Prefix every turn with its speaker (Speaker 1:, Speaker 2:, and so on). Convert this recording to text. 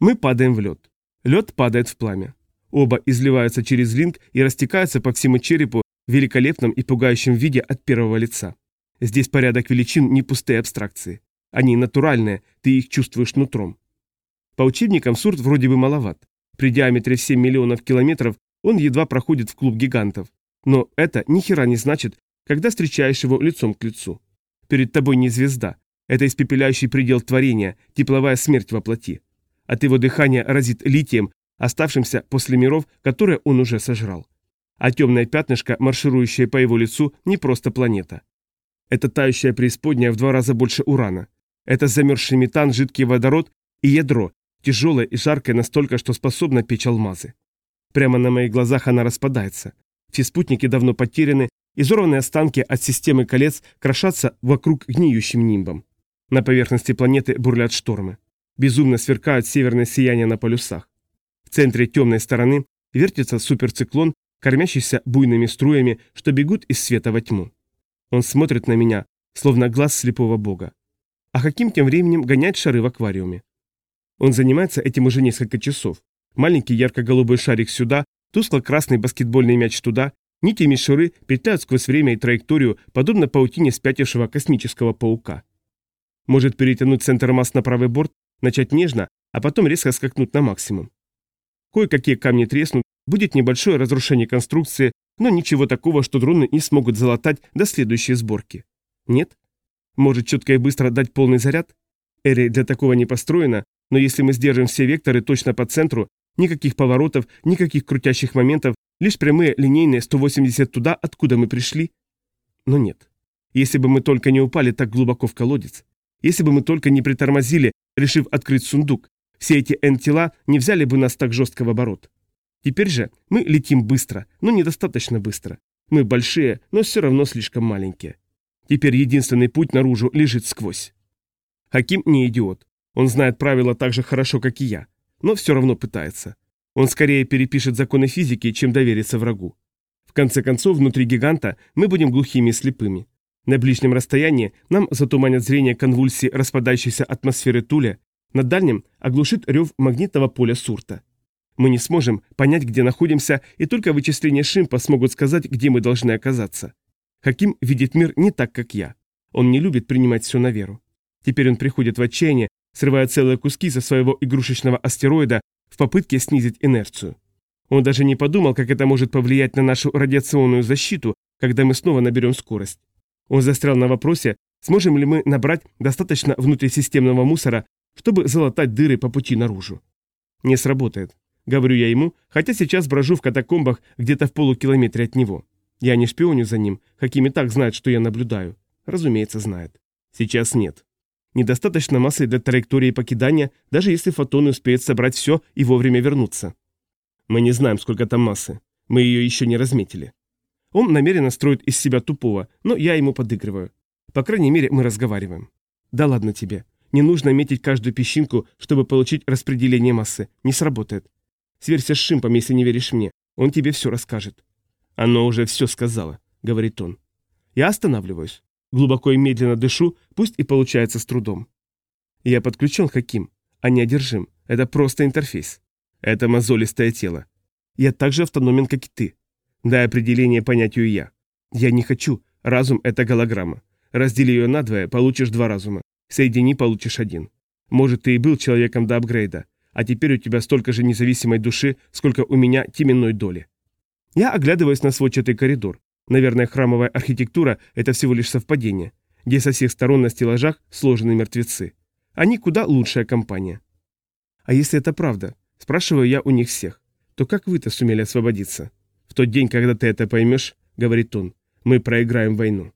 Speaker 1: Мы падаем в лед. Лед падает в пламя. Оба изливаются через линк и растекаются по всему черепу в великолепном и пугающем виде от первого лица. Здесь порядок величин не пустые абстракции. Они натуральные, ты их чувствуешь нутром. По учебникам Сурт вроде бы маловат. При диаметре в 7 миллионов километров он едва проходит в клуб гигантов. Но это ни хера не значит, когда встречаешь его лицом к лицу. Перед тобой не звезда. Это испепеляющий предел творения, тепловая смерть во плоти. От его дыхания разит литием, оставшимся после миров, которые он уже сожрал. А темное пятнышко, марширующее по его лицу, не просто планета. Это тающая преисподняя в два раза больше урана. Это замерзший метан, жидкий водород и ядро, тяжелое и жаркое настолько, что способно печь алмазы. Прямо на моих глазах она распадается. Все спутники давно потеряны, изорванные останки от системы колец крошатся вокруг гниющим нимбом. На поверхности планеты бурлят штормы. Безумно сверкают северные сияния на полюсах. В центре темной стороны вертится суперциклон, кормящийся буйными струями, что бегут из света во тьму. Он смотрит на меня, словно глаз слепого бога. А Хаким тем временем гоняет шары в аквариуме. Он занимается этим уже несколько часов. Маленький ярко-голубой шарик сюда, тускло-красный баскетбольный мяч туда, нити мишуры петляют сквозь время и траекторию, подобно паутине спятившего космического паука. Может перетянуть центр масс на правый борт, начать нежно, а потом резко скакнуть на максимум. Кое-какие камни треснут, будет небольшое разрушение конструкции, но ничего такого, что дроны не смогут залатать до следующей сборки. Нет? Может четко и быстро дать полный заряд? Эри для такого не построена, но если мы сдержим все векторы точно по центру, никаких поворотов, никаких крутящих моментов, лишь прямые линейные 180 туда, откуда мы пришли. Но нет. Если бы мы только не упали так глубоко в колодец, если бы мы только не притормозили, решив открыть сундук, все эти N-тела не взяли бы нас так жестко в оборот. Теперь же мы летим быстро, но недостаточно быстро. Мы большие, но все равно слишком маленькие. Теперь единственный путь наружу лежит сквозь. Хаким не идиот. Он знает правила так же хорошо, как и я. Но все равно пытается. Он скорее перепишет законы физики, чем доверится врагу. В конце концов, внутри гиганта мы будем глухими и слепыми. На ближнем расстоянии нам затуманят зрение конвульсии распадающейся атмосферы Туля, на дальнем оглушит рев магнитного поля Сурта. Мы не сможем понять, где находимся, и только вычисления Шимпа смогут сказать, где мы должны оказаться. Хаким видит мир не так, как я. Он не любит принимать все на веру. Теперь он приходит в отчаяние, срывая целые куски со своего игрушечного астероида в попытке снизить инерцию. Он даже не подумал, как это может повлиять на нашу радиационную защиту, когда мы снова наберем скорость. Он застрял на вопросе, сможем ли мы набрать достаточно внутрисистемного мусора, чтобы залатать дыры по пути наружу. Не сработает. Говорю я ему, хотя сейчас брожу в катакомбах где-то в полукилометре от него. Я не шпионю за ним, Хаким и так знает, что я наблюдаю. Разумеется, знает. Сейчас нет. Недостаточно массы для траектории покидания, даже если фотон успеет собрать все и вовремя вернуться. Мы не знаем, сколько там массы. Мы ее еще не разметили. Он намеренно строит из себя тупого, но я ему подыгрываю. По крайней мере, мы разговариваем. Да ладно тебе. Не нужно метить каждую песчинку, чтобы получить распределение массы. Не сработает. Сверься с Шимпом, если не веришь мне. Он тебе все расскажет. Оно уже все сказала, говорит он. Я останавливаюсь. Глубоко и медленно дышу, пусть и получается с трудом. Я подключен, Хаким, а не одержим. Это просто интерфейс. Это мозолистое тело. Я так же автономен, как и ты. Дай определение понятию «я». Я не хочу. Разум – это голограмма. Раздели ее надвое, получишь два разума. Соедини, получишь один. Может, ты и был человеком до апгрейда, а теперь у тебя столько же независимой души, сколько у меня теменной доли. Я оглядываюсь на сводчатый коридор. Наверное, храмовая архитектура – это всего лишь совпадение, где со всех сторон на стеллажах сложены мертвецы. Они куда лучшая компания. А если это правда, спрашиваю я у них всех, то как вы-то сумели освободиться? В тот день, когда ты это поймешь, говорит он, мы проиграем войну.